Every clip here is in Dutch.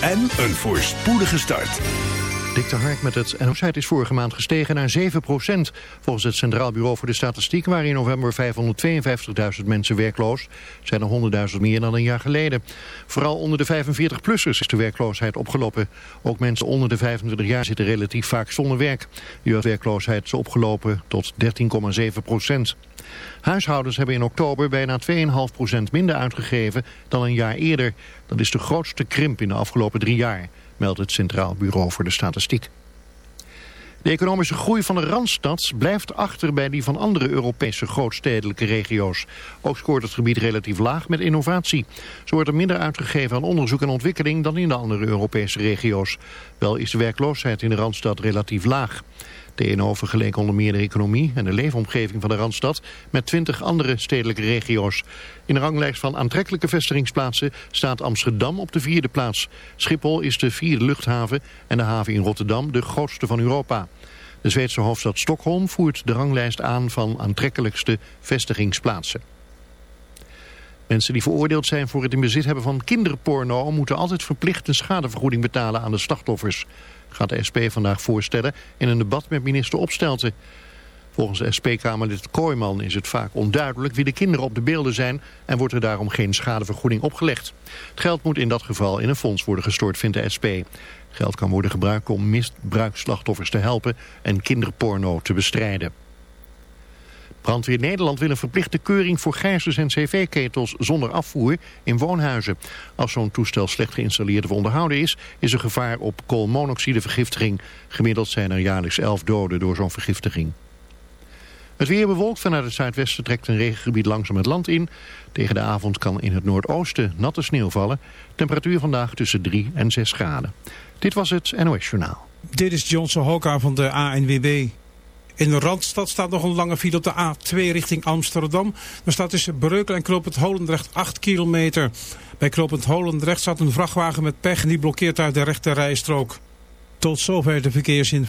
en een voorspoedige start. Dik de met het NOS is vorige maand gestegen naar 7% Volgens het Centraal Bureau voor de Statistiek waren in november 552.000 mensen werkloos. Zijn er 100.000 meer dan een jaar geleden. Vooral onder de 45-plussers is de werkloosheid opgelopen. Ook mensen onder de 25 jaar zitten relatief vaak zonder werk. De jeugdwerkloosheid is opgelopen tot 13,7% Huishoudens hebben in oktober bijna 2,5% minder uitgegeven dan een jaar eerder. Dat is de grootste krimp in de afgelopen drie jaar meldt het Centraal Bureau voor de Statistiek. De economische groei van de Randstad blijft achter bij die van andere Europese grootstedelijke regio's. Ook scoort het gebied relatief laag met innovatie. Zo wordt er minder uitgegeven aan onderzoek en ontwikkeling dan in de andere Europese regio's. Wel is de werkloosheid in de Randstad relatief laag. TNO vergeleek onder meer de economie en de leefomgeving van de Randstad met 20 andere stedelijke regio's. In de ranglijst van aantrekkelijke vestigingsplaatsen staat Amsterdam op de vierde plaats. Schiphol is de vierde luchthaven en de haven in Rotterdam de grootste van Europa. De Zweedse hoofdstad Stockholm voert de ranglijst aan van aantrekkelijkste vestigingsplaatsen. Mensen die veroordeeld zijn voor het in bezit hebben van kinderporno... moeten altijd verplicht een schadevergoeding betalen aan de slachtoffers gaat de SP vandaag voorstellen in een debat met minister Opstelten. Volgens de SP-Kamerlid Kooijman is het vaak onduidelijk wie de kinderen op de beelden zijn en wordt er daarom geen schadevergoeding opgelegd. Het geld moet in dat geval in een fonds worden gestort, vindt de SP. Geld kan worden gebruikt om misbruikslachtoffers te helpen en kinderporno te bestrijden. Brandweer Nederland wil een verplichte keuring voor gijzers en cv-ketels zonder afvoer in woonhuizen. Als zo'n toestel slecht geïnstalleerd of onderhouden is, is er gevaar op koolmonoxidevergiftiging. Gemiddeld zijn er jaarlijks 11 doden door zo'n vergiftiging. Het weer bewolkt vanuit het zuidwesten trekt een regengebied langzaam het land in. Tegen de avond kan in het noordoosten natte sneeuw vallen. Temperatuur vandaag tussen 3 en 6 graden. Dit was het NOS Journaal. Dit is Johnson Hoka van de ANWB. In de Randstad staat nog een lange file op de A2 richting Amsterdam. Er staat tussen Breukel en Knopend Holendrecht 8 kilometer. Bij Knopend Holendrecht staat een vrachtwagen met pech en die blokkeert uit de rechte rijstrook. Tot zover de verkeersin.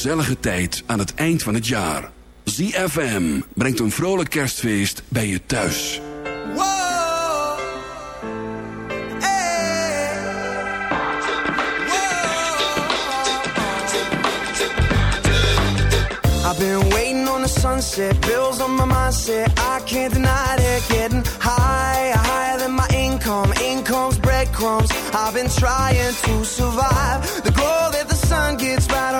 Gezellige tijd aan het eind van het jaar. ZFM brengt een vrolijk kerstfeest bij je thuis. Whoa. Hey. I've been waiting on the sunset, bills on my mindset. I can't deny it, getting higher, higher than my income. Income's breadcrumbs. I've been trying to survive. The glow that the sun gets right around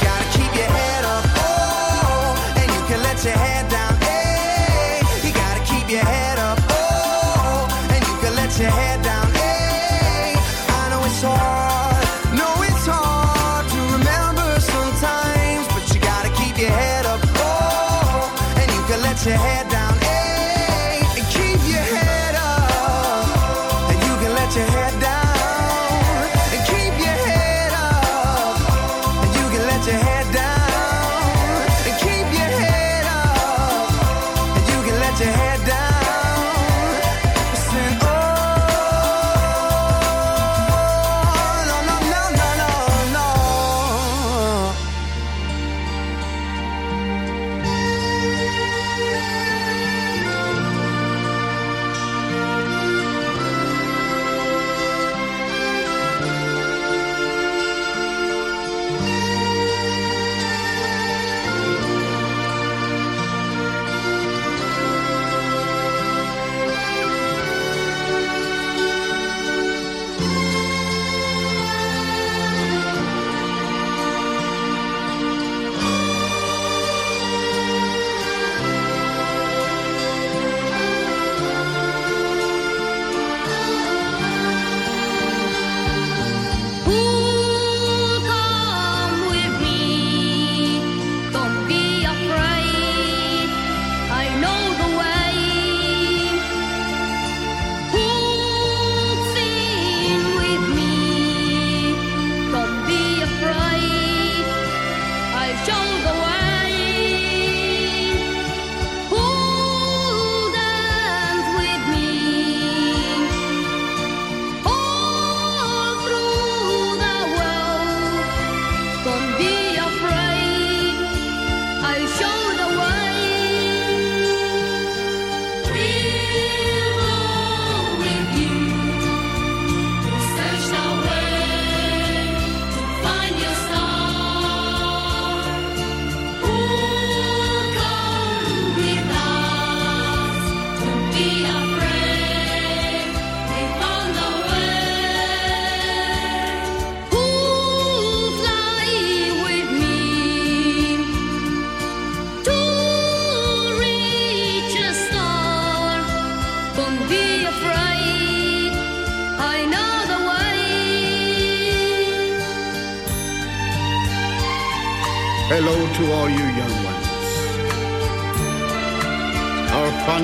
your head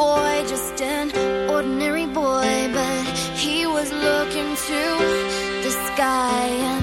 boy, just an ordinary boy, but he was looking to the sky.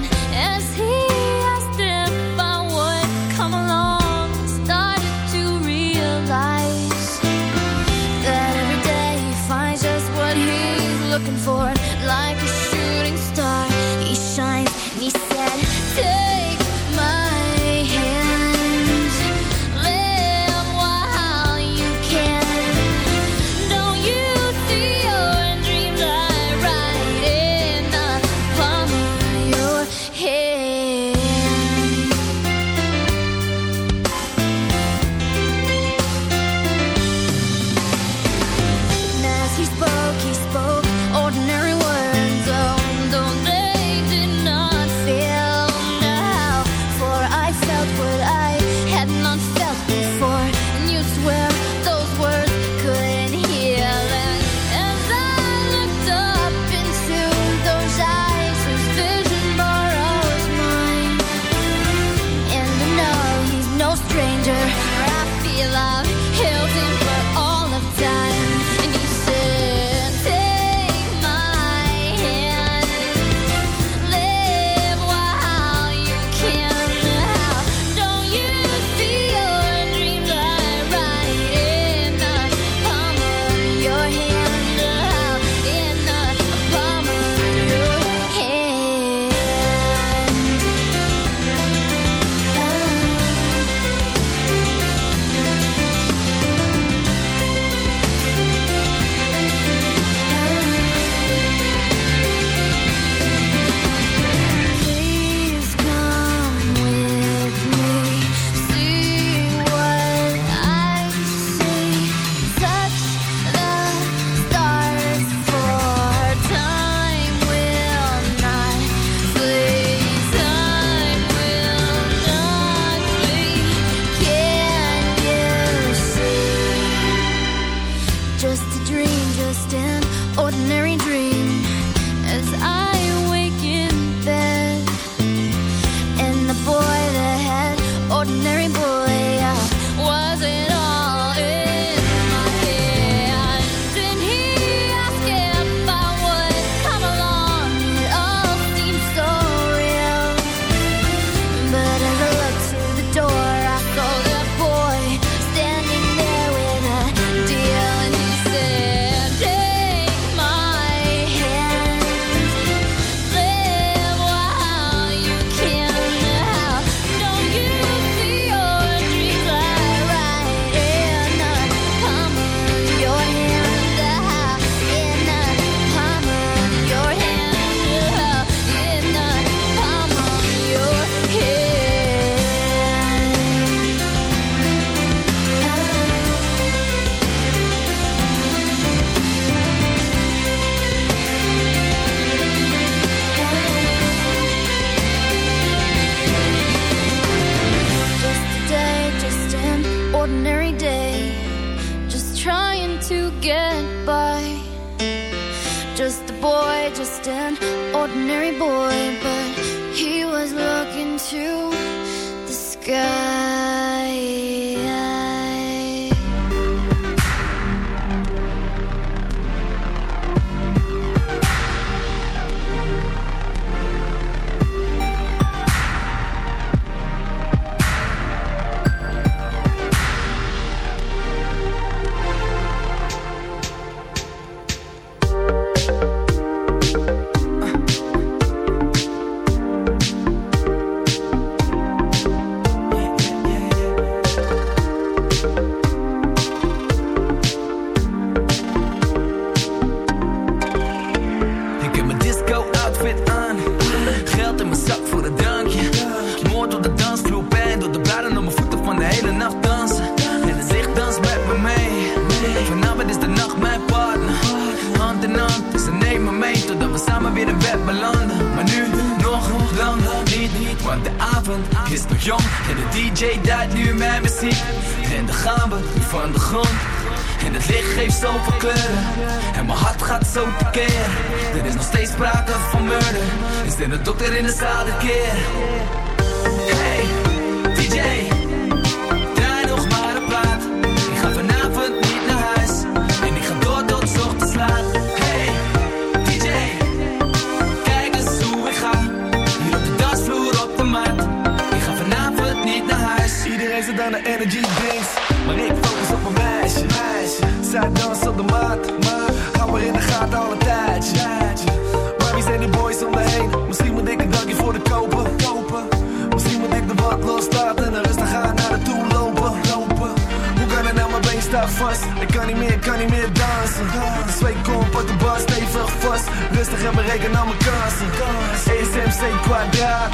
kwadraat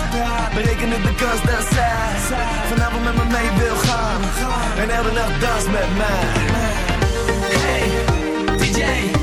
Berekenen de kans dat zij Vanavond met me mee wil gaan. En elke nacht dans met mij. Hey, DJ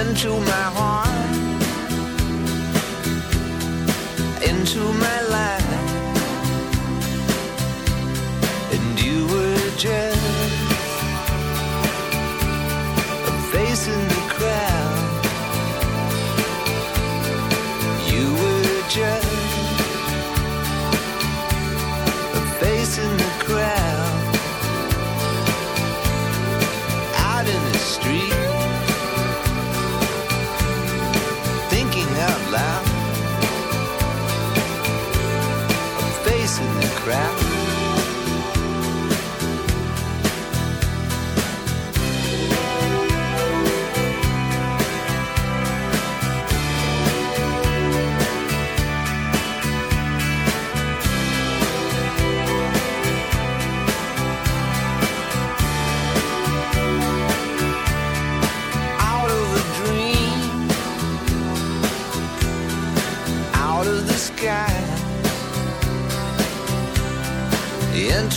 Into my heart, into my life, and you were just a face crap.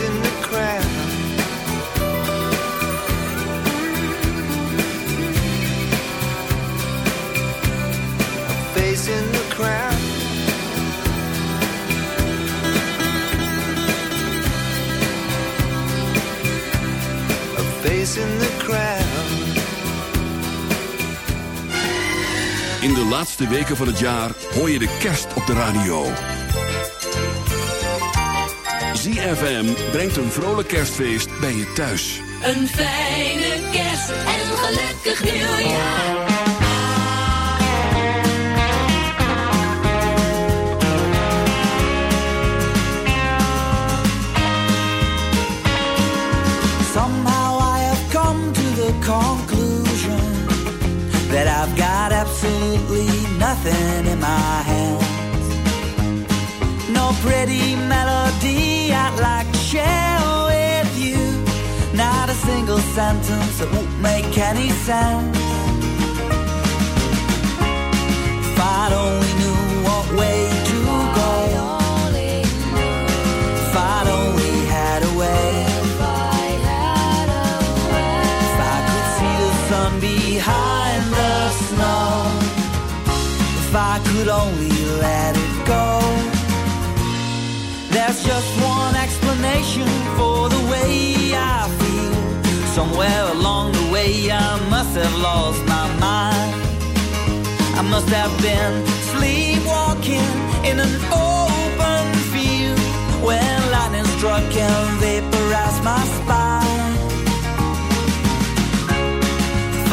in the crowd face in the crowd. A face in the crowd. In de laatste weken van het jaar hoor je de kerst op de radio. ZFM brengt een vrolijk kerstfeest bij je thuis. Een fijne kerst en een gelukkig nieuwjaar. Somehow I have come to the conclusion that I've got absolutely nothing in my hands. Pretty melody I'd like to share with you. Not a single sentence that won't make any sense. If I'd only knew what way to go. If I'd only had a way. If I could see the sun behind the snow. If I could only let it go. Just one explanation for the way I feel. Somewhere along the way, I must have lost my mind. I must have been sleepwalking in an open field when lightning struck and vaporized my spine. If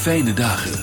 fijne dagen.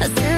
I sent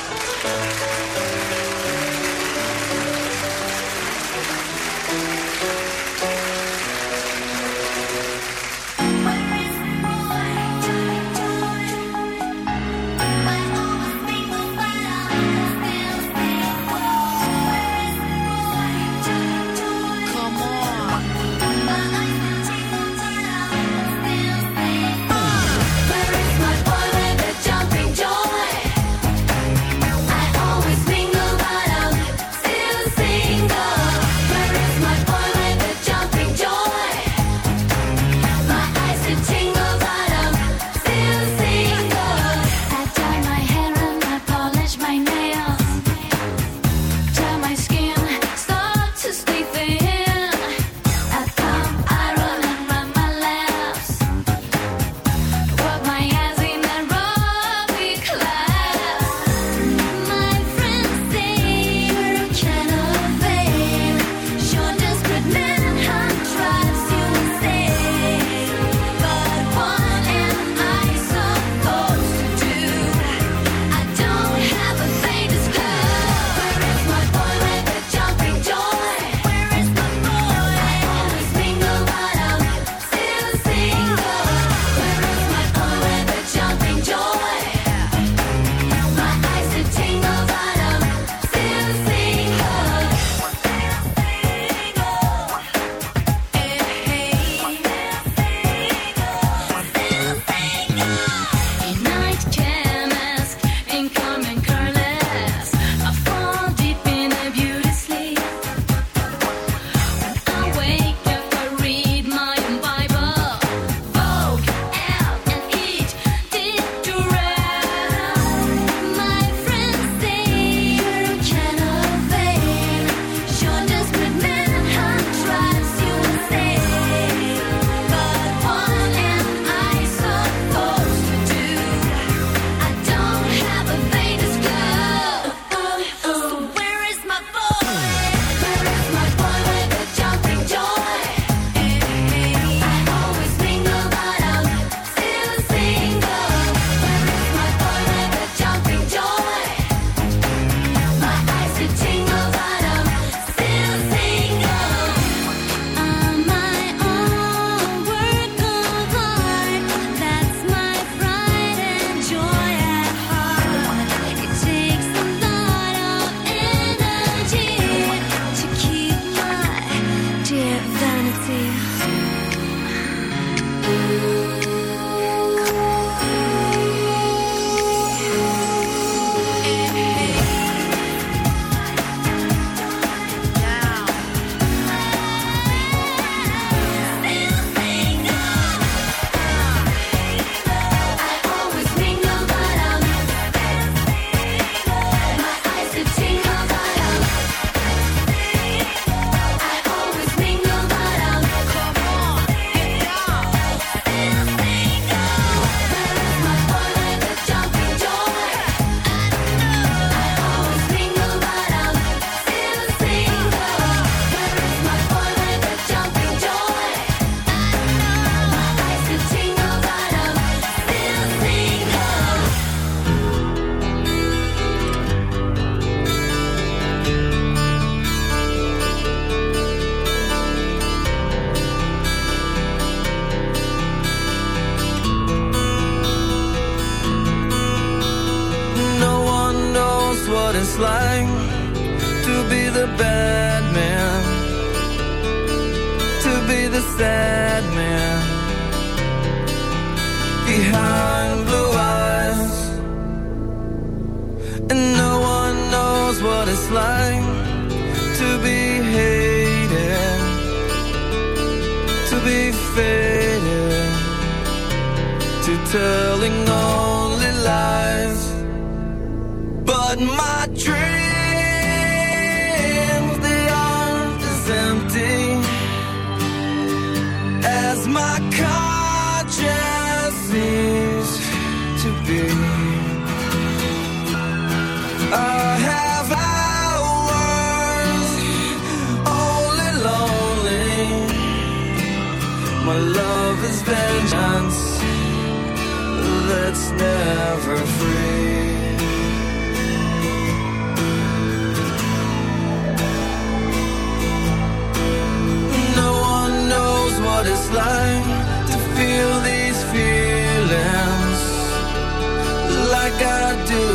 And no one knows what it's like to be hated, to be faded, to telling only lies. But my like to feel these feelings like I do.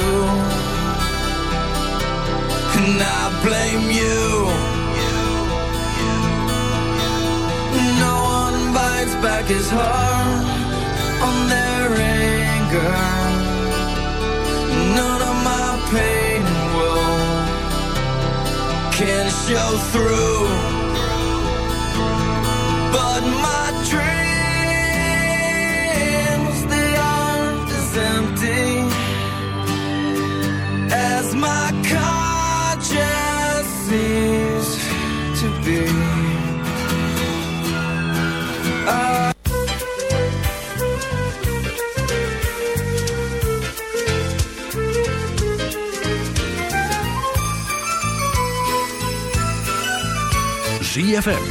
And I blame you. No one bites back his heart on their anger. None of my pain will can show through. But my ZFM.